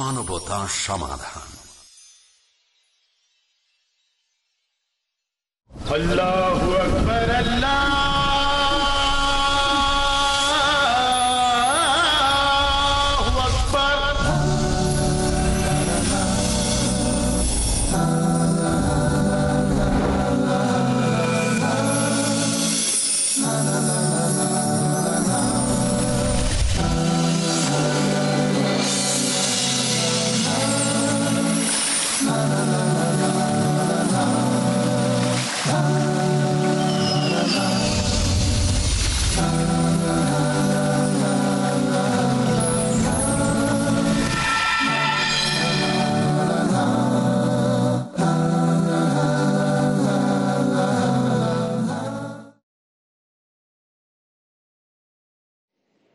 মানবতা সমাধান। আল্লাহু আকবার আল্লাহ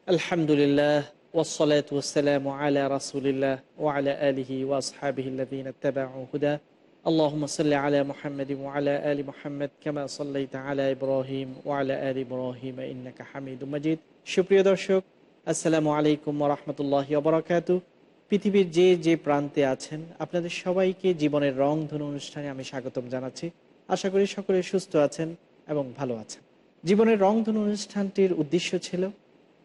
আলহামদুলিল্লাহ ওসলাত ওসালাম আলা রাসুলিল্লাহ ওয়ালা আলিহি ওয়াসহাবিহিল্লাদিন اتبعوا হুদা اللهم صل على محمد وعلى آل محمد كما صليت على إبراهيم وعلى آل إبراهيم إنك حميد مجيد সুপ্রিয় দর্শক আসসালামু আলাইকুম ওরহমতুল্লাহ ববরকাতু পৃথিবীর যে যে প্রান্তে আছেন আপনাদের সবাইকে জীবনের রং ধনু অনুষ্ঠানে আমি স্বাগতম জানাচ্ছি আশা করি সকলে সুস্থ আছেন এবং ভালো আছেন জীবনের রং ধনু অনুষ্ঠানটির উদ্দেশ্য ছিল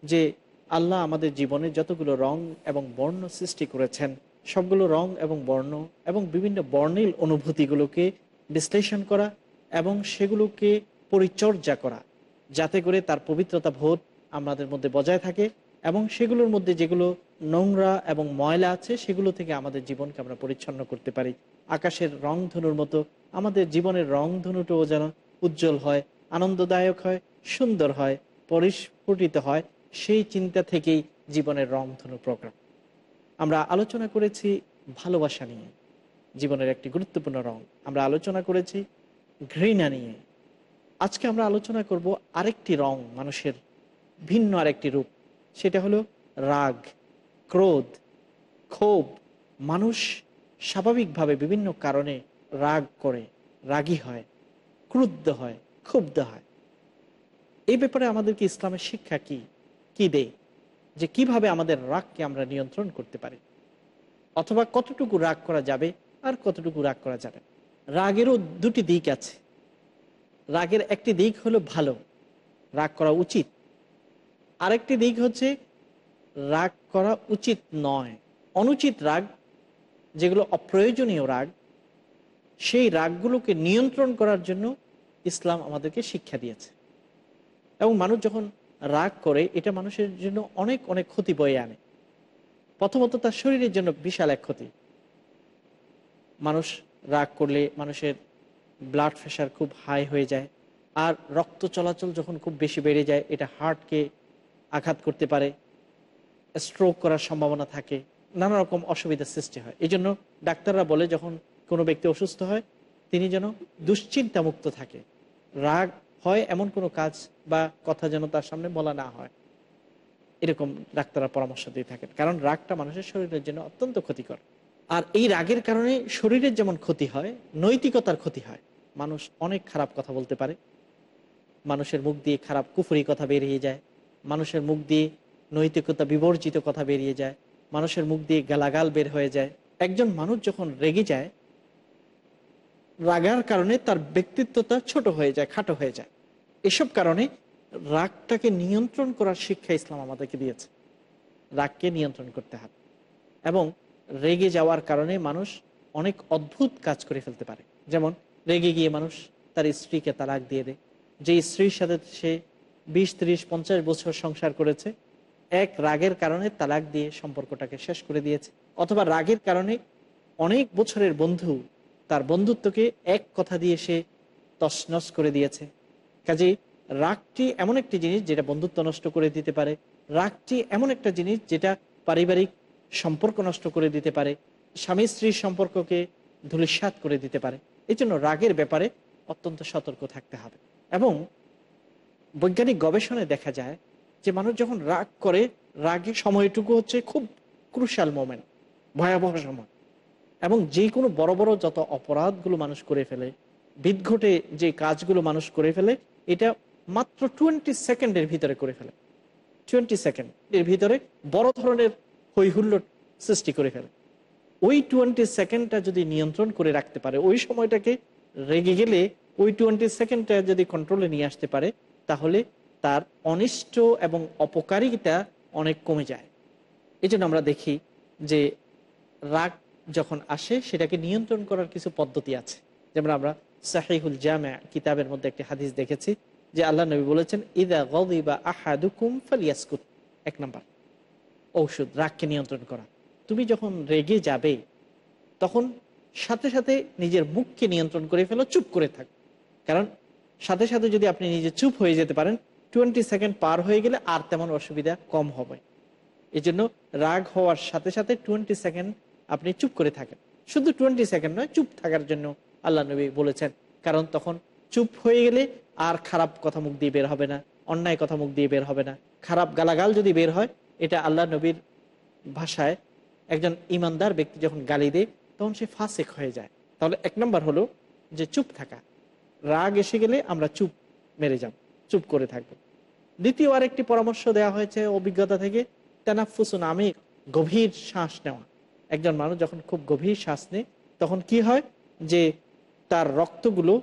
যে আল্লাহ আমাদের জীবনে যতগুলো রং এবং বর্ণ সৃষ্টি করেছেন, সবগুলো রং এবং বর্ণ এবং বিভিন্ন বর্ণিল অনুভূতিগুলোকে বিশ্লেষণ করা এবং সেগুলোকে পরিচর্যা করা, যাতে করে তার পবিত্রতা বোধ আমাদের মধ্যে বজায় থাকে এবং সেগুলোর মধ্যে যেগুলো নোংরা এবং ময়লা আছে, সেগুলো থেকে আমাদের জীবনকে আমরা পরিচ্ছন্ন করতে পারি। আকাশের রংধনুর মতো আমাদের জীবনের রংধনুটাও যেন উজ্জ্বল হয়, আনন্দদায়ক হয়, সুন্দর হয়, পরিস্ফুটিত হয় সেই চিন্তা থেকেই জীবনের রংধনু প্রোগ্রাম। আমরা আলোচনা করেছি ভালোবাসা নিয়ে, জীবনের একটি গুরুত্বপূর্ণ রং। আমরা আলোচনা করেছি ঘৃণা নিয়ে। আজকে আমরা আলোচনা করব আরেকটি রং, মানুষের ভিন্ন আরেকটি রূপ। সেটা হলো রাগ, ক্রোধ, ক্ষোভ। মানুষ স্বাভাবিকভাবে বিভিন্ন কারণে রাগ করে, রাগী হয়, ক্রুদ্ধ হয়, ক্ষুব্ধ হয়। এই ব্যাপারে আমাদেরকে ইসলামের শিক্ষা কি? কি দেয় যে কীভাবে আমাদের রাগকে আমরা নিয়ন্ত্রণ করতে পারি? অথবা কতটুকু রাগ করা যাবে আর কতটুকু রাগ করা যাবে? রাগেরও দুটি দিক আছে। রাগের একটি দিক হলো ভালো, রাগ করা উচিত। আরেকটি দিক হচ্ছে রাগ করা উচিত নয়। অনুচিত রাগ, যেগুলো অপ্রয়োজনীয় রাগ, সেই রাগগুলোকে নিয়ন্ত্রণ করার জন্য ইসলাম আমাদেরকে শিক্ষা দিয়েছে। এবং মানুষ যখন রাগ করে, এটা মানুষের জন্য অনেক অনেক ক্ষতি বয়ে আনে। প্রথমত তার শরীরের জন্য বিশাল এক ক্ষতি। মানুষ রাগ করলে মানুষের ব্লাড প্রেশার খুব হাই হয়ে যায়, আর রক্ত চলাচল যখন খুব বেশি বেড়ে যায়, এটা হার্টকে আঘাত করতে পারে স্ট্রোক করার সম্ভাবনা থাকে, নানা রকম অসুবিধার সৃষ্টি হয়। এই জন্য ডাক্তাররা বলে, যখন কোনো ব্যক্তি অসুস্থ হয়, তিনি যেন দুশ্চিন্তা মুক্ত থাকে। রাগ হয় এমন কোনো কাজ বা কথা যেন তার সামনে বলা না হয়। এরকম ডাক্তাররা পরামর্শ দিয়ে থাকেন। কারণ রাগটা মানুষের শরীরের জন্য অত্যন্ত ক্ষতিকর। আর এই রাগের কারণে শরীরের যেমন ক্ষতি হয়, নৈতিকতার ক্ষতি হয়। মানুষ অনেক খারাপ কথা বলতে পারে। মানুষের মুখ দিয়ে খারাপ কুফুরি কথা বেরিয়ে যায়। মানুষের মুখ দিয়ে নৈতিকতা বিবর্জিত কথা বেরিয়ে যায়। মানুষের মুখ দিয়ে গালাগাল বের হয়ে যায়। একজন মানুষ যখন রেগে যায়, রাগার কারণে তার ব্যক্তিত্বটা ছোট হয়ে যায়, খাটো হয়ে যায়। এসব কারণে রাগটাকে নিয়ন্ত্রণ করার শিক্ষা ইসলাম আমাদেরকে দিয়েছে। রাগকে নিয়ন্ত্রণ করতে হবে এবং রেগে যাওয়ার কারণে মানুষ অনেক অদ্ভুত কাজ করে ফেলতে পারে। যেমন রেগে গিয়ে মানুষ তার স্ত্রীকে তালাক দিয়ে দেয়। যে স্ত্রীর সাথে সে বিশ, ত্রিশ, পঞ্চাশ বছর সংসার করেছে, এক রাগের কারণে তালাক দিয়ে সম্পর্কটাকে শেষ করে দিয়েছে। অথবা রাগের কারণে অনেক বছরের বন্ধু তার বন্ধুত্বকে এক কথা দিয়ে সে তসনস করে দিয়েছে। কাজেই রাগটি এমন একটি জিনিস যেটা বন্ধুত্ব নষ্ট করে দিতে পারে, রাগটি এমন একটা জিনিস যেটা পারিবারিক সম্পর্ক নষ্ট করে দিতে পারে, স্বামী স্ত্রীর সম্পর্ককে ধূলিসাত করে দিতে পারে। এই জন্য রাগের ব্যাপারে অত্যন্ত সতর্ক থাকতে হবে। এবং বৈজ্ঞানিক গবেষণায় দেখা যায় যে মানুষ যখন রাগ করে রাগের সময়টুকু হচ্ছে খুব ক্রুশাল মোমেন্ট ভয়াবহ সময়। এবং যে কোনো বড় বড় যত অপরাধগুলো মানুষ করে ফেলে, বিদঘটে যে কাজগুলো মানুষ করে ফেলে এটা মাত্র টোয়েন্টি সেকেন্ডের ভিতরে করে ফেলে। টোয়েন্টি সেকেন্ড এর ভিতরে বড় ধরনের হৈহুল্লোর সৃষ্টি করে ফেলে। ওই টোয়েন্টি সেকেন্ডটা যদি নিয়ন্ত্রণ করে রাখতে পারে, ওই সময়টাকে রেগে গেলে ওই টোয়েন্টি সেকেন্ডটা যদি কন্ট্রোলে নিয়ে আসতে পারে, তাহলে তার অনিষ্ট এবং অপকারিতা অনেক কমে যায়। এই আমরা দেখি যে রাগ যখন আসে, সেটাকে নিয়ন্ত্রণ করার কিছু পদ্ধতি আছে। যেমন আমরা সাহিহুল জামা কিতাবের মধ্যে একটি হাদিস দেখেছি যে আল্লাহ নবী বলেছেন, ইদা গদিবা আহাদুকুম ফালিয়াসকুত। এক নম্বর, ঔষধ, রাগকে নিয়ন্ত্রণ করা। তুমি যখন রেগে যাবে, তখন সাথে সাথে নিজের মুখকে নিয়ন্ত্রণ করে ফেলো, চুপ করে থাক। কারণ সাথে সাথে যদি আপনি নিজে চুপ হয়ে যেতে পারেন, টোয়েন্টি সেকেন্ড পার হয়ে গেলে আর তেমন অসুবিধা কম হবে। এই জন্য রাগ হওয়ার সাথে সাথে টোয়েন্টি সেকেন্ড আপনি চুপ করে থাকেন। শুধু টোয়েন্টি সেকেন্ড নয়, চুপ থাকার জন্য আল্লাহ নবী বলেছেন। কারণ তখন চুপ হয়ে গেলে আর খারাপ কথা মুখ দিয়ে বের হবে না, অন্যায় কথা মুখ দিয়ে বের হবে না। খারাপ গালাগাল যদি বের হয়, এটা আল্লাহ নবীর ভাষায় একজন ইমানদার ব্যক্তি যখন গালি দেয়, তখন সে ফাঁসেক হয়ে যায়। তাহলে এক নম্বর হলো যে চুপ থাকা। রাগ এসে গেলে আমরা চুপ মেরে যাব, চুপ করে থাকব। দ্বিতীয় আরেকটি পরামর্শ দেওয়া হয়েছে অভিজ্ঞতা থেকে তেনাফুসুন আমি গভীর শ্বাস নেওয়া। একজন মানুষ যখন খুব গভীর শ্বাস নেয়, তখন কি হয়? যে তার রক্তগুলো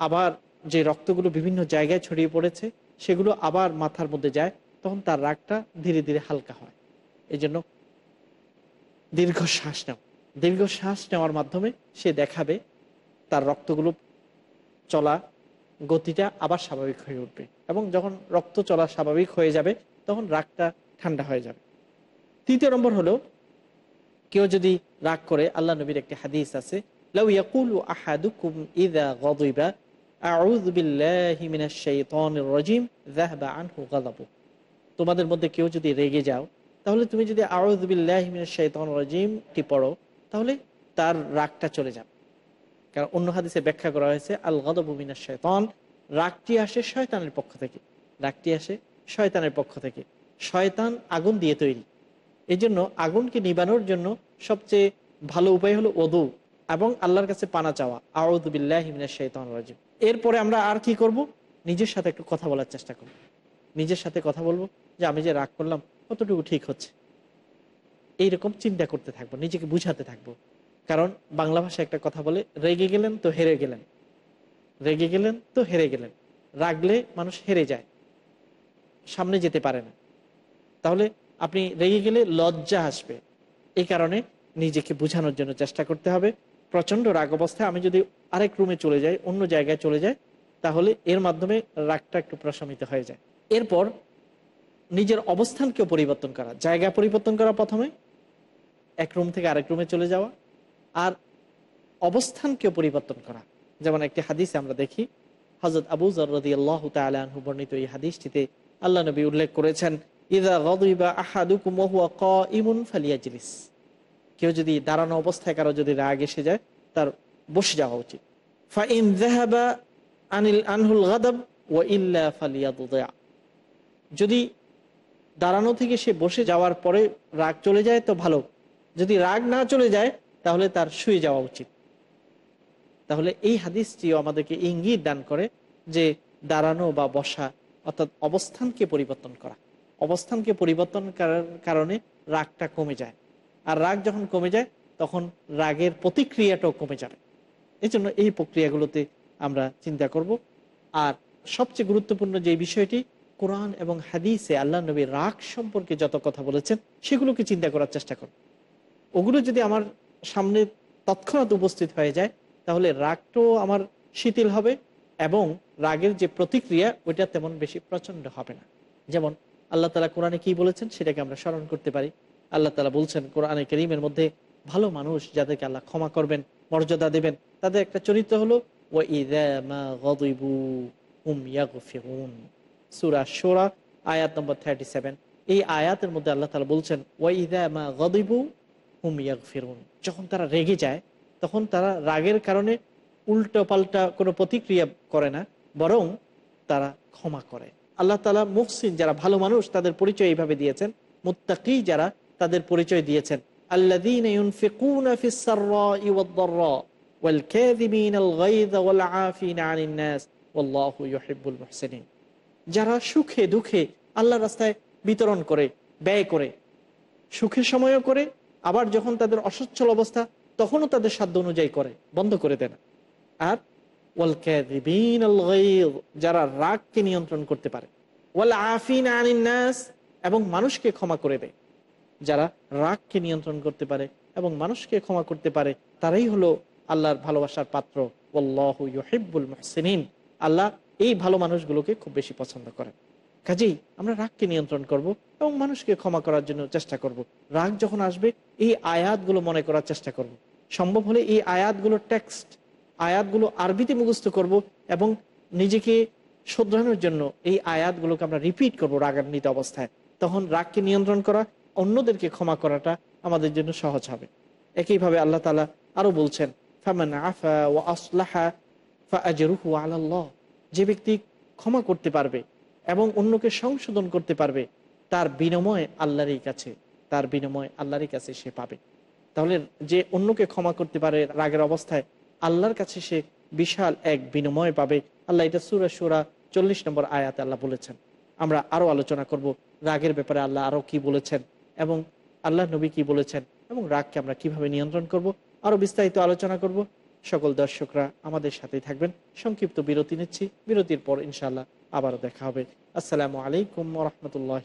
আবার যে রক্তগুলো বিভিন্ন জায়গায় ছড়িয়ে পড়েছে, সেগুলো আবার মাথার মধ্যে যায়, তখন তার রাগটা ধীরে ধীরে হালকা হয়। এই জন্য দীর্ঘ শ্বাস নেওয়া। দীর্ঘ শ্বাস নেওয়ার মাধ্যমে সে দেখাবে তার রক্তগুলো চলা গতিটা আবার স্বাভাবিক হয়ে উঠবে এবং যখন রক্ত চলা স্বাভাবিক হয়ে যাবে, তখন রাগটা ঠান্ডা হয়ে যাবে। তৃতীয় নম্বর হলো, কেউ যদি রাগ করে, আল্লাহ নবীর একটি হাদিস আছে লাউ ইয়াকুলু আহাদুকুম ইযা গাদিবা আউযু বিল্লাহি মিনাশ শাইতানির রাজিম যাহাবা আনহু গাদাবু তোমাদের মধ্যে কেউ যদি রেগে যাও, তাহলে তুমি যদি আউযু পড়ো, তাহলে তার রাগটা চলে যাবে। কারণ অন্য হাদিসে ব্যাখ্যা করা হয়েছে, আল গাদাবু মিনাশ শাইতান, রাগটি আসে শয়তানের পক্ষ থেকে। রাগটি আসে শয়তানের পক্ষ থেকে। শয়তান আগুন দিয়ে তৈরি। এই আগুনকে নিবানোর জন্য সবচেয়ে ভালো উপায় হলো ওদু। এবং আল্লাহর কাছে পানা চাওয়া। আউদ্দিল্লাহিমিনাজিম এরপরে আমরা আর কি করব? নিজের সাথে একটু কথা বলার চেষ্টা করব। নিজের সাথে কথা বলব যে আমি যে রাগ করলাম, কতটুকু ঠিক হচ্ছে? এইরকম চিন্তা করতে থাকব, নিজেকে বুঝাতে থাকব। কারণ বাংলা ভাষায় একটা কথা বলে, রেগে গেলেন তো হেরে গেলেন। রেগে গেলেন তো হেরে গেলেন। রাগলে মানুষ হেরে যায়। সামনে যেতে পারে না। তাহলে আপনি রেগে গেলে লজ্জা আসবে। এই কারণে নিজেকে বোঝানোর জন্য চেষ্টা করতে হবে। প্রচণ্ড রাগ অবস্থায় আমি যদি আরেক রুমে চলে যাই, অন্য জায়গায় চলে যাই, তাহলে এর মাধ্যমে রাগটা একটু প্রশমিত হয়ে যায়। এরপর নিজের অবস্থানকেও পরিবর্তন করা। জায়গা পরিবর্তন করা প্রথমে, এক রুম থেকে আরেক রুমে চলে যাওয়া, আর অবস্থানকেও পরিবর্তন করা। যেমন একটি হাদিসে আমরা দেখি হজরত আবু আল্লাহ তালু বর্ণিত এই হাদিসটিতে আল্লাহ নবী উল্লেখ করেছেন ইদা গদিবা আহাদুকুম ওহুয়া কাইমুন ফালিয়াজলিস। কেউ যদি দাঁড়ানো অবস্থায় কারও যদি রাগ এসে যায়, তার বসে যাওয়া উচিত। আনিল আনহুল ও যদি দাঁড়ানো থেকে সে বসে যাওয়ার পরে রাগ চলে যায়, তো ভালো। যদি রাগ না চলে যায়, তাহলে তার শুয়ে যাওয়া উচিত। তাহলে এই হাদিসটিও আমাদেরকে ইঙ্গিত দান করে যে দাঁড়ানো বা বসা, অর্থাৎ অবস্থানকে পরিবর্তন করা। অবস্থানকে পরিবর্তন করার কারণে রাগটা কমে যায়। আর রাগ যখন কমে যায়, তখন রাগের প্রতিক্রিয়াটাও কমে যাবে। এই জন্য এই প্রক্রিয়াগুলোতে আমরা চিন্তা করব। আর সবচেয়ে গুরুত্বপূর্ণ যে বিষয়টি, কোরআন এবং হাদিসে আল্লাহ নবী রাগ সম্পর্কে যত কথা বলেছেন, সেগুলোকে চিন্তা করার চেষ্টা করব। ওগুলো যদি আমার সামনে তৎক্ষণাৎ উপস্থিত হয়ে যায়, তাহলে রাগটাও আমার শিথিল হবে এবং রাগের যে প্রতিক্রিয়া, ওইটা তেমন বেশি প্রচণ্ড হবে না। যেমন আল্লাহ তালা কোরআনে কি বলেছেন, সেটাকে আমরা স্মরণ করতে পারি। আল্লাহ তালা বলছেন, কোরআনে করিমের মধ্যে ভালো মানুষ যাদেরকে আল্লাহ ক্ষমা করবেন, মর্যাদা দেবেন, তাদের একটা চরিত্র হলো ও সুরা সোরা আয়াত নম্বর থার্টি সেভেন এই আয়াতের মধ্যে আল্লাহ তালা বলছেন, ওয়াইদা মা গদিবু হুম ইয়াগ ফিরুন যখন তারা রেগে যায়, তখন তারা রাগের কারণে উল্টো পাল্টা কোনো প্রতিক্রিয়া করে না, বরং তারা ক্ষমা করে। আল্লাহ তালা মুহসিন যারা ভালো মানুষ, তাদের পরিচয় এইভাবে দিয়েছেন, মুত্তাকি যারা তাদের পরিচয় দিয়েছেন। যারা সুখে দুঃখে আল্লাহ রাস্তায় বিতরণ করে, ব্যয় করে, সুখের সময়ও করে, আবার যখন তাদের অসচ্ছল অবস্থা, তখনও তাদের সাধ্য অনুযায়ী করে, বন্ধ করে দেয় আর ওয়াল যারা রাগকে নিয়ন্ত্রণ করতে পারে, ওয়াল এবং মানুষকে ক্ষমা করে দেয়। যারা রাগকে নিয়ন্ত্রণ করতে পারে এবং মানুষকে ক্ষমা করতে পারে, তারাই হলো আল্লাহর ভালোবাসার পাত্র। ওল্লাহ ইউহিব্বুল মুহসিনিন। আল্লাহ এই ভালো মানুষগুলোকে খুব বেশি পছন্দ করেন। কাজেই আমরা রাগকে নিয়ন্ত্রণ করব এবং মানুষকে ক্ষমা করার জন্য চেষ্টা করব। রাগ যখন আসবে, এই আয়াতগুলো মনে করার চেষ্টা করব। সম্ভব হলে এই আয়াতগুলো টেক্সট, আয়াতগুলো আরবিতে মুখস্থ করব এবং নিজেকে শোধরানোর জন্য এই আয়াতগুলোকে আমরা রিপিট করব রাগান্বিত অবস্থায়। তখন রাগকে নিয়ন্ত্রণ করা অন্যদেরকে ক্ষমা করাটা আমাদের জন্য সহজ হবে। একইভাবে আল্লাহ তালা আরও বলছেন, ফামান আফা ও আসলাহা আলাল্লাহ। যে ব্যক্তি ক্ষমা করতে পারবে এবং অন্যকে সংশোধন করতে পারবে, তার বিনিময় আল্লাহরই কাছে, তার বিনিময় আল্লাহরই কাছে সে পাবে। তাহলে যে অন্যকে ক্ষমা করতে পারে রাগের অবস্থায়, আল্লাহর কাছে সে বিশাল এক বিনিময় পাবে। আল্লাহ এটা সুরা সুরা চল্লিশ নম্বর আয়াতে আল্লাহ বলেছেন। আমরা আরও আলোচনা করব রাগের ব্যাপারে আল্লাহ আরও কি বলেছেন। এবং আল্লাহ নবী কি বলেছেন এবং রাগকে আমরা কীভাবে নিয়ন্ত্রণ করব আরও বিস্তারিত আলোচনা করব। সকল দর্শকরা আমাদের সাথেই থাকবেন। সংক্ষিপ্ত বিরতি নিচ্ছি। বিরতির পর ইনশাল্লাহ আবারও দেখা হবে। আসসালামু আলাইকুম রহমতুল্লাহ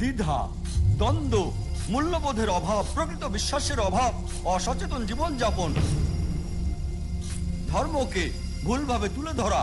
দ্বিধা, দ্বন্দ্ব, মূল্যবোধের অভাব, প্রকৃত বিশ্বাসের অভাব, অসচেতন জীবনযাপন, ধর্মকে ভুলভাবে তুলে ধরা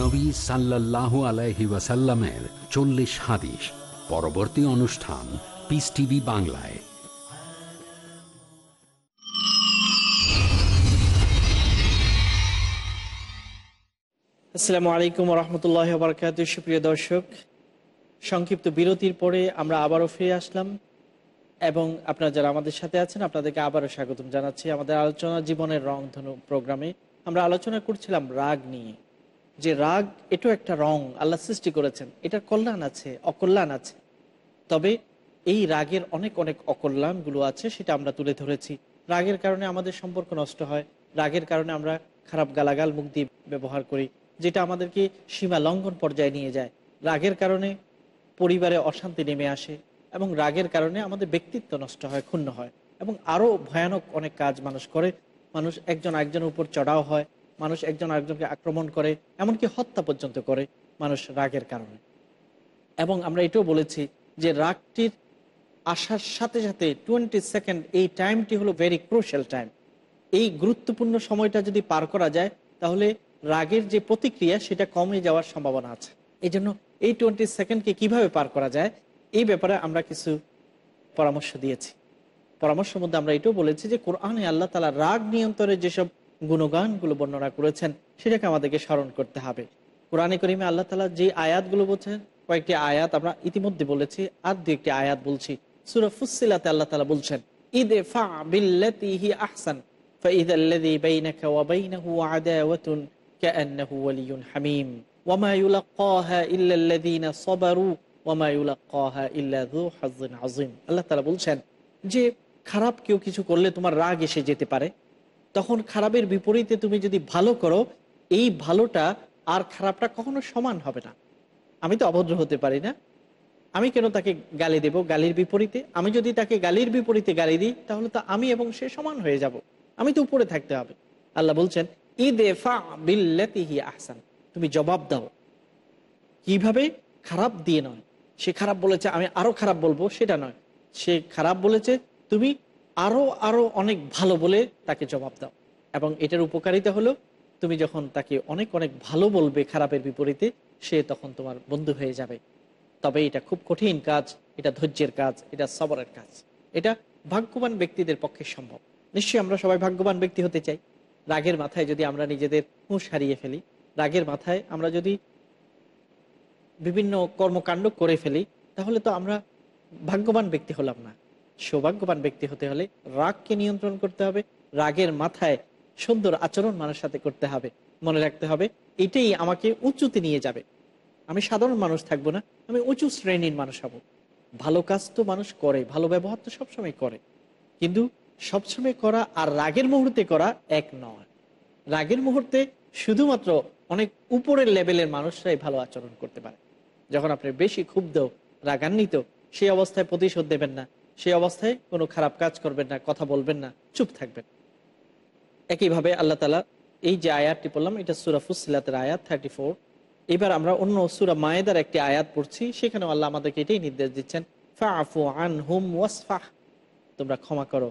নবী সাল্লাল্লাহু আলাইহি ওয়াসাল্লামের চল্লিশ হাদিস। পরবর্তী অনুষ্ঠান পিস টিভি বাংলায়। আসসালামু আলাইকুম রহমতুল্লাহ বারকাত সুপ্রিয় দর্শক। সংক্ষিপ্ত বিরতির পরে আমরা আবারও ফিরে আসলাম এবং আপনারা যারা আমাদের সাথে আছেন, আপনাদেরকে আবারও স্বাগতম জানাচ্ছি আমাদের আলোচনা জীবনের রংধনু প্রোগ্রামে। আমরা আলোচনা করছিলাম রাগ নিয়ে। যে রাগ, এটাও একটা রং। আল্লাহ সৃষ্টি করেছেন। এটার কল্যাণ আছে, অকল্যাণ আছে। তবে এই রাগের অনেক অনেক অকল্যাণগুলো আছে, সেটা আমরা তুলে ধরেছি। রাগের কারণে আমাদের সম্পর্ক নষ্ট হয়। রাগের কারণে আমরা খারাপ গালাগাল মুখ দিয়ে ব্যবহার করি, যেটা আমাদেরকে সীমা লঙ্ঘন পর্যায়ে নিয়ে যায়। রাগের কারণে পরিবারে অশান্তি নেমে আসে এবং রাগের কারণে আমাদের ব্যক্তিত্ব নষ্ট হয়, ক্ষুণ্ণ হয় এবং আরও ভয়ানক অনেক কাজ মানুষ করে। মানুষ একজন একজনের উপর চড়াও হয়। মানুষ একজন আরেকজনকে আক্রমণ করে, এমনকি হত্যা পর্যন্ত করে মানুষ রাগের কারণে। এবং আমরা এটাও বলেছি যে রাগটির আসার সাথে সাথে টোয়েন্টি সেকেন্ড এই টাইমটি হলো ভেরি ক্রুশিয়াল টাইম এই গুরুত্বপূর্ণ সময়টা যদি পার করা যায়, তাহলে রাগের যে প্রতিক্রিয়া, সেটা কমে যাওয়ার সম্ভাবনা আছে। এই জন্য এই টোয়েন্টি সেকেন্ডকে কীভাবে পার করা যায়, এই ব্যাপারে আমরা কিছু পরামর্শ দিয়েছি। পরামর্শের মধ্যে আমরা এটাও বলেছি যে, কোরআনে আল্লাহ তালা রাগ নিয়ন্ত্রণের যেসব গুণগানগুলো বর্ণনা করেছেন সেটাকে আমাদেরকে স্মরণ করতে হবে কোরআনে করিমে আল্লাহ তালা যে আয়াতগুলো বলছেন কয়েকটি আয়াত আমরা ইতিমধ্যে বলেছি আর দু একটি আয়াত বলছি সুরা ফুসিলাতে আল্লাহ তালা বলছেন ঈদে ফা বিল্লাতিহি আহসান فإذا الذي بينك وبينه عداوة كأنه ولي حميم وما يلقاها إلا الذين صبروا وما يلقاها إلا ذو حظ عظيم আল্লাহ তাআলা বলছেন যে খারাপ কেউ কিছু করলে তোমার রাগ এসে যেতে পারে তখন খারাপের বিপরীতে তুমি যদি ভালো করো, এই ভালোটা আর খারাপটা কখনো সমান হবে না। আমি তো অভদ্র হতে পারি না। আমি কেন তাকে গালি দেব গালির বিপরীতে? আমি যদি তাকে গালির বিপরীতে গালি দিই, তাহলে তো আমি এবং সে সমান হয়ে যাব। আমি তো উপরে থাকতে হবে। আল্লাহ বলছেন ঈদে ফা বিল্লাতিহি আহসান। তুমি জবাব দাও। কীভাবে? খারাপ দিয়ে নয়। সে খারাপ বলেছে, আমি আরও খারাপ বলব, সেটা নয়। সে খারাপ বলেছে, তুমি আরও আরও অনেক ভালো বলে তাকে জবাব দাও। এবং এটার উপকারিতা হলো, তুমি যখন তাকে অনেক অনেক ভালো বলবে খারাপের বিপরীতে, সে তখন তোমার বন্ধু হয়ে যাবে। তবে এটা খুব কঠিন কাজ, এটা ধৈর্যের কাজ, এটা সবরের কাজ। এটা ভাগ্যবান ব্যক্তিদের পক্ষে সম্ভব। নিশ্চয়ই আমরা সবাই ভাগ্যবান ব্যক্তি হতে চাই। রাগের মাথায় যদি আমরা নিজেদের হুঁশ হারিয়ে ফেলি, রাগের মাথায় আমরা যদি বিভিন্ন কর্মকাণ্ড করে ফেলি, তাহলে তো আমরা ভাগ্যবান ব্যক্তি হলাম না। সৌভাগ্যবান ব্যক্তি হতে হলে রাগকে নিয়ন্ত্রণ করতে হবে, রাগের মাথায় সুন্দর আচরণ মানুষের সাথে করতে হবে। মনে রাখতে হবে, এটাই আমাকে উঁচুতে নিয়ে যাবে। আমি সাধারণ মানুষ থাকব না, আমি উঁচু শ্রেণির মানুষ হব। ভালো কাজ তো মানুষ করে, ভালো ব্যবহার তো সবসময় করে। কিন্তু সবসময় করা আর রাগের মুহূর্তে করা এক নয়। রাগের মুহূর্তে শুধুমাত্র অনেক উপরের লেভেলের মানুষরাই ভালো আচরণ করতে পারে। যখন আপনি বেশি ক্ষুব্ধ, রাগান্বিত, সেই অবস্থায় প্রতিশোধ দেবেন না। সেই অবস্থায় কোনো খারাপ কাজ করবেন না, কথা বলবেন না, চুপ থাকবেন। একইভাবে আল্লাহ তালা এই যে আয়াতটি পড়লাম, এটা সুরা ফুসিলাতের আয়াত থার্টি ফোর এবার আমরা অন্য সুরা মায়েদার একটি আয়াত পড়ছি, সেখানেও আল্লাহ আমাদেরকে এটাই নির্দেশ দিচ্ছেন ফাফু আন হুম ওয়াসফাহ। তোমরা ক্ষমা করো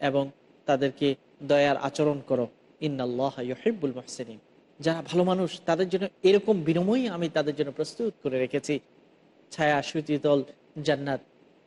এবং তাদেরকে দয়ার আচরণ করো। ইন্নাল্লাহ মুহসিনিন। যারা ভালো মানুষ, তাদের জন্য এরকম বিনিময় আমি তাদের জন্য প্রস্তুত করে রেখেছি। ছায়া সুতিতল জান্নাত।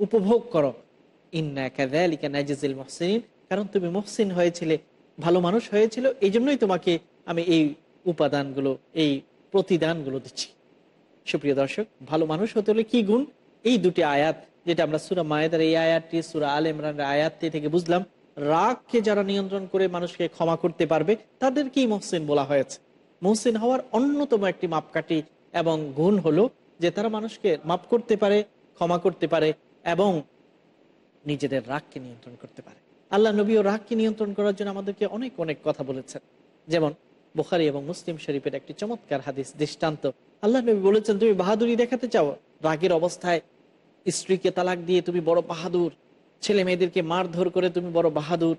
উপভোগ করো। ইন্না কাযালিকা নাজিজিল মুহসিনিন। কারণ তুমি মহসিন হয়েছিলে, ভালো মানুষ হয়েছিল এই জন্যই তোমাকে আমি এই উপাদানগুলো, এই প্রতিদানগুলো দিচ্ছি। সুপ্রিয় দর্শক, ভালো মানুষ হতে হলে কি গুণ? এই দুটি আয়াত, যেটা আমরা সুরা মায়েদার এই আয়াতটি, সুরা আল ইমরানের আয়াতটি থেকে বুঝলাম, রাগকে যারা নিয়ন্ত্রণ করে মানুষকে ক্ষমা করতে পারবে, তাদেরকেই মহসিন বলা হয়েছে। মহসিন হওয়ার অন্যতম একটি মাপকাঠি এবং গুণ হলো যে তারা মানুষকে মাপ করতে পারে, ক্ষমা করতে পারে এবং নিজেদের রাগকে নিয়ন্ত্রণ করতে পারে। আল্লাহ নবী ও রাগকে নিয়ন্ত্রণ করার জন্য আমাদেরকে অনেক অনেক কথা বলেছেন। যেমন বুখারি এবং মুসলিম শরীফের একটি চমৎকার হাদিস, দৃষ্টান্ত। আল্লাহ নবী বলেছেন, তুমি বাহাদুরি দেখাতে চাও? রাগের অবস্থায় স্ত্রীকে তালাক দিয়ে তুমি বড় বাহাদুর, ছেলে মেয়েদেরকে মারধর করে তুমি বড় বাহাদুর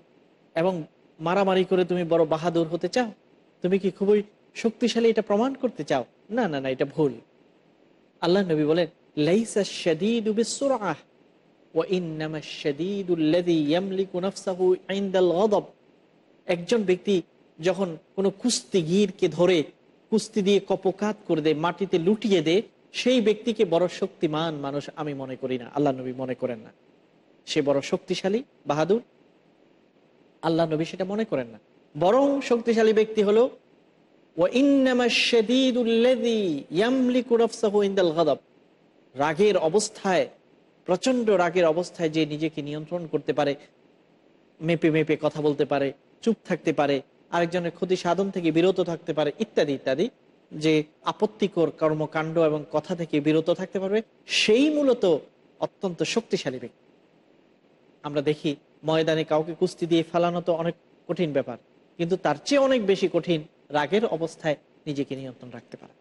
এবং মারামারি করে তুমি বড় বাহাদুর হতে চাও? তুমি কি খুবই শক্তিশালী এটা প্রমাণ করতে চাও? না না না, এটা ভুল। আল্লাহ নবী বলেন, লাইসা শাদীদু একজন ব্যক্তি যখন কোনো কুস্তিগীরকে ধরে, কুস্তি দিয়ে কপকাত করে দেয়, মাটিতে লুটিয়ে দেয়, সেই ব্যক্তিকে বড় শক্তিমান মানুষ আমি মনে করি না। আল্লাহ নবী মনে করেন না। সে বড় শক্তিশালী, বাহাদুর। আল্লাহ নবী সেটা মনে করেন না। বরং শক্তিশালী ব্যক্তি হলো রাগের অবস্থায় প্রচণ্ড রাগের অবস্থায় যে নিজেকে নিয়ন্ত্রণ করতে পারে, মেপে মেপে কথা বলতে পারে, চুপ থাকতে পারে, আরেকজনের ক্ষতি সাধন থেকে বিরত থাকতে পারে, ইত্যাদি ইত্যাদি, যে আপত্তিকর কর্মকাণ্ড এবং কথা থেকে বিরত থাকতে পারবে, সেই মূলত অত্যন্ত শক্তিশালী ব্যক্তি। আমরা দেখি ময়দানে কাউকে কুস্তি দিয়ে ফেলানো তো অনেক কঠিন ব্যাপার, কিন্তু তার চেয়ে অনেক বেশি কঠিন রাগের অবস্থায় নিজেকে নিয়ন্ত্রণ রাখতে পারে।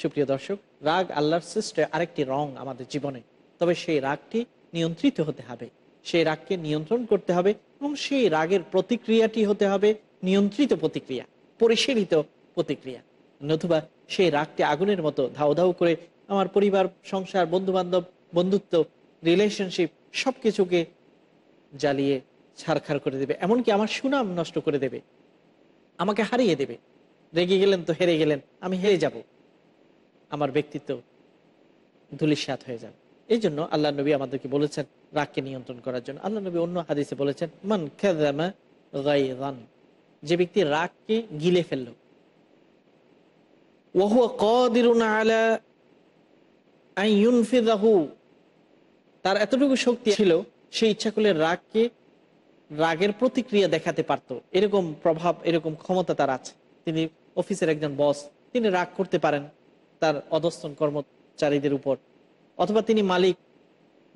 সুপ্রিয় দর্শক, রাগ আল্লাহর সৃষ্ট আরেকটি রং আমাদের জীবনে। তবে সেই রাগটি নিয়ন্ত্রিত হতে হবে। সেই রাগকে নিয়ন্ত্রণ করতে হবে এবং সেই রাগের প্রতিক্রিয়াটি হতে হবে নিয়ন্ত্রিত প্রতিক্রিয়া, পরিশীলিত প্রতিক্রিয়া। নতুবা সেই রাগটি আগুনের মতো ধাউ ধাউ করে আমার পরিবার, সংসার বন্ধু বান্ধব বন্ধুত্ব রিলেশনশিপ সব কিছুকে জ্বালিয়ে ছাড়খাড় করে দেবে। এমনকি আমার সুনাম নষ্ট করে দেবে। আমাকে হারিয়ে দেবে। রেগে গেলেন তো হেরে গেলেন, আমি হেরে যাব। আমার ব্যক্তিত্ব ধুলিসাত হয়ে যাবে। এই জন্য আল্লাহ নবী আমাদেরকে বলেছেন রাগকে নিয়ন্ত্রণ করার জন্য। আল্লাহ নবী অন্য হাদিসে বলেছেন, মান গায়রান যে ব্যক্তি রাগকে গিলে ফেলল। ওহুয়া কাদিরুন তার এতটুকু শক্তি ছিল, সে ইচ্ছা করলে রাগকে, রাগের প্রতিক্রিয়া দেখাতে পারত। এরকম প্রভাব, এরকম ক্ষমতা তার আছে। তিনি অফিসের একজন বস, তিনি রাগ করতে পারেন তার অধস্তন কর্মচারীদের উপর। অথবা তিনি মালিক,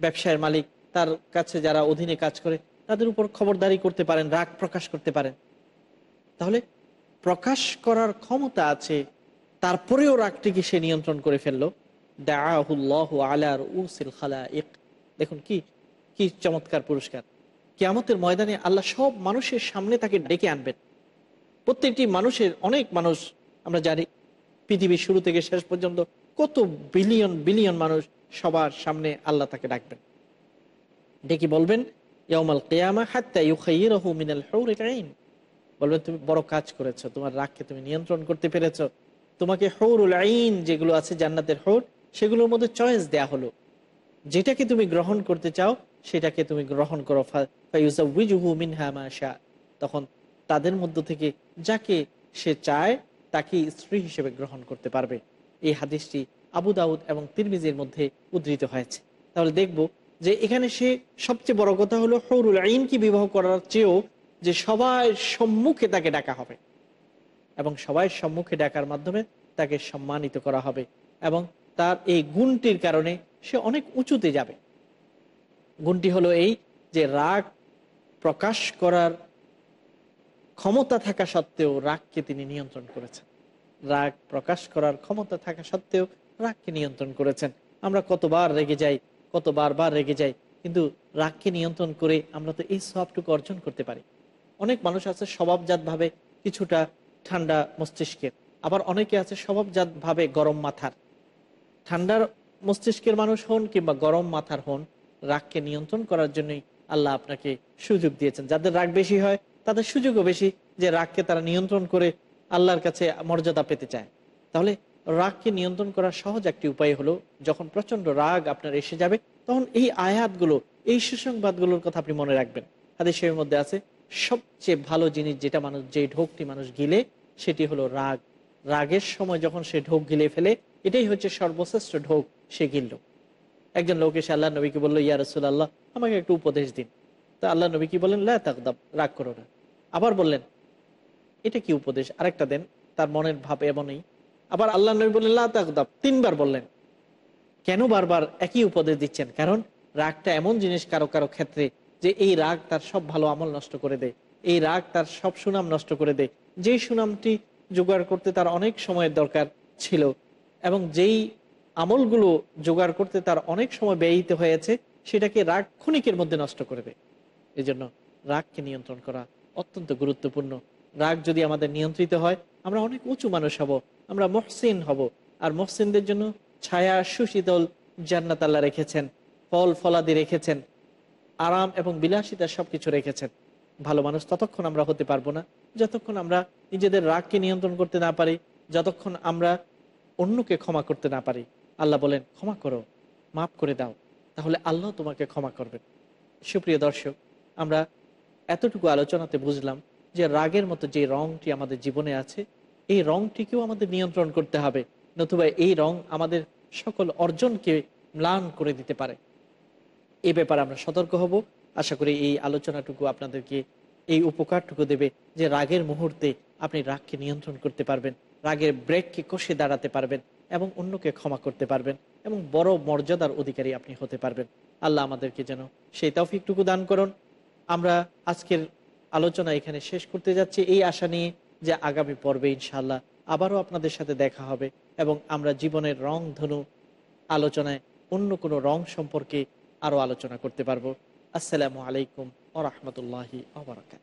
ব্যবসায়ের মালিক, তার কাছে যারা অধীনে কাজ করে, তাদের উপর খবরদারি করতে পারেন, রাগ প্রকাশ করতে পারেন। তাহলে প্রকাশ করার ক্ষমতা আছে, তারপরেও রাগটিকে সে নিয়ন্ত্রণ করে ফেলল। খালা দেখুন কি কি চমৎকার পুরস্কার। কেয়ামতের ময়দানে আল্লাহ সব মানুষের সামনে তাকে ডেকে আনবেন। প্রত্যেকটি মানুষের, অনেক মানুষ আমরা জানি, পৃথিবীর শুরু থেকে শেষ পর্যন্ত কত বিলিয়ন বিলিয়ন মানুষ সবার সামনে আল্লাহ তাকে ডাকবেন। ডেকে বলবেন ইয়ামাল কেয়ামা হাত্তা বলবেন, তুমি বড় কাজ করেছ, তোমার রাগকে তুমি নিয়ন্ত্রণ করতে পেরেছ। তোমাকে হৌরুল আইন যেগুলো আছে, জান্নাতের হৌর, সেগুলোর মধ্যে চয়েস দেয়া হলো। যেটাকে তুমি গ্রহণ করতে চাও, সেটাকে তুমি গ্রহণ করো। মাশা তখন তাদের মধ্য থেকে যাকে সে চায় তাকে স্ত্রী হিসেবে গ্রহণ করতে পারবে। এই হাদিসটি আবু দাউদ এবং তিরমিজের মধ্যে উদ্ধৃত হয়েছে। তাহলে দেখব যে এখানে সে সবচেয়ে বড় কথা হলো হৌরুল আইনকে বিবাহ করার চেয়েও যে সবাই সম্মুখে তাকে ডাকা হবে এবং সবাই সম্মুখে ডাকার মাধ্যমে তাকে সম্মানিত করা হবে এবং তার এই গুণটির কারণে সে অনেক উঁচুতে যাবে। গুণটি হলো এই যে রাগ প্রকাশ করার ক্ষমতা থাকা সত্ত্বেও রাগকে তিনি নিয়ন্ত্রণ করেছেন। রাগ প্রকাশ করার ক্ষমতা থাকা সত্ত্বেও রাগকে নিয়ন্ত্রণ করেছেন। আমরা কতবার রেগে যাই কত বারবার রেগে যাই, কিন্তু রাগকে নিয়ন্ত্রণ করে আমরা তো এই সবটুকু অর্জন করতে পারি। অনেক মানুষ আছে স্বভাবজাতভাবে কিছুটা ঠান্ডা মস্তিষ্কের, আবার অনেকে আছে স্বভাবজাতভাবে গরম মাথার। ঠান্ডার মস্তিষ্কের মানুষ হন কিংবা গরম মাথার হন, রাগকে নিয়ন্ত্রণ করার জন্যই আল্লাহ আপনাকে সুযোগ দিয়েছেন। যাদের রাগ বেশি হয়, তাদের সুযোগও বেশি যে রাগকে তারা নিয়ন্ত্রণ করে আল্লাহর কাছে মর্যাদা পেতে চায়। তাহলে রাগকে নিয়ন্ত্রণ করার সহজ একটি উপায় হলো, যখন প্রচণ্ড রাগ আপনার এসে যাবে, তখন এই আয়াতগুলো, এই সুসংবাদগুলোর কথা আপনি মনে রাখবেন। হাদিসের মধ্যে আছে, সবচেয়ে ভালো জিনিস যেটা মানুষ, যে ঢোকটি মানুষ গিলে, সেটি হলো রাগ। রাগের সময় যখন সে ঢোক গিলে ফেলে, এটাই হচ্ছে সর্বশ্রেষ্ঠ ঢোক, সে গিলল। একজন লোক এসে আল্লাহ নবীকে বলল, ইয়া রসুল্লাহ আমাকে একটু উপদেশ দিন। তা আল্লাহ নবী কি বললেন লাকদাব রাগ করো না। আবার বললেন, এটা কি উপদেশ? আরেকটা দেন, তার মনের ভাব এমনই আবার আল্লাহ নবী বললেন লাকদাব তিনবার বললেন। কেন বারবার একই উপদেশ দিচ্ছেন? কারণ রাগটা এমন জিনিস কারও কারও ক্ষেত্রে যে এই রাগ তার সব ভালো আমল নষ্ট করে দেয়, এই রাগ তার সব সুনাম নষ্ট করে দেয়। যেই সুনামটি জোগাড় করতে তার অনেক সময়ের দরকার ছিল এবং যেই আমলগুলো জোগাড় করতে তার অনেক সময় ব্যয়িত হয়েছে, সেটাকে রাগ ক্ষণিকের মধ্যে নষ্ট করে দেয়। এই জন্য রাগকে নিয়ন্ত্রণ করা অত্যন্ত গুরুত্বপূর্ণ। রাগ যদি আমাদের নিয়ন্ত্রিত হয়, আমরা অনেক উঁচু মানুষ হব। আমরা মহসিন হব। আর মহসিনদের জন্য ছায়া সুশীতল জান্নাত আল্লাহ রেখেছেন, ফল ফলাদি রেখেছেন, আরাম এবং বিলাসিতা সবকিছু রেখেছেন। ভালো মানুষ ততক্ষণ আমরা হতে পারব না। যতক্ষণ আমরা নিজেদের রাগকে নিয়ন্ত্রণ করতে না পারি, যতক্ষণ আমরা অন্যকে ক্ষমা করতে না পারি। আল্লাহ বলেন, ক্ষমা করো, মাফ করে দাও, তাহলে আল্লাহ তোমাকে ক্ষমা করবেন। সুপ্রিয় দর্শক, আমরা এতটুকু আলোচনাতে বুঝলাম যে রাগের মতো যে রংটি আমাদের জীবনে আছে এই রংটিকেও আমাদের নিয়ন্ত্রণ করতে হবে, নতুবা এই রং আমাদের সকল অর্জনকে ম্লান করে দিতে পারে। এ ব্যাপারে আমরা সতর্ক হব। আশা করি এই আলোচনাটুকু আপনাদেরকে এই উপকারটুকু দেবে যে রাগের মুহূর্তে আপনি রাগকে নিয়ন্ত্রণ করতে পারবেন, রাগের ব্রেককে কষে দাঁড়াতে পারবেন এবং অন্যকে ক্ষমা করতে পারবেন এবং বড় মর্যাদার অধিকারী আপনি হতে পারবেন। আল্লাহ আমাদেরকে যেন সেই তৌফিকটুকু দান করুন। আমরা আজকের আলোচনা এখানে শেষ করতে যাচ্ছি। এই আশা নিয়ে যে আগামী পর্বে ইনশাল্লাহ আবারও আপনাদের সাথে দেখা হবে এবং আমরা জীবনের রং ধনু আলোচনায় অন্য কোনো রং সম্পর্কে আরও আলোচনা করতে পারব। আসসালামু আলাইকুম ও রহমতুল্লাহি আবরাকাত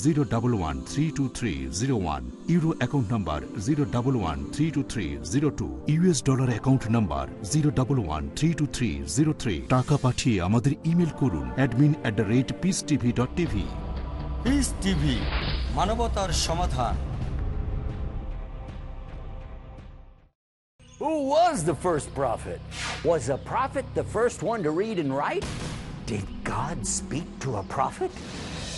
zero double one three two three zero one euro account number zero double one three two three zero two US dollar account number zero double one three two three zero three টাকা পাঠিয়ে আমাদের email করুন admin at the rate peace TV dot TV peace TV মানবতার সমাধান Who was the first prophet? Was a prophet the first one to read and write? Did God speak to a prophet?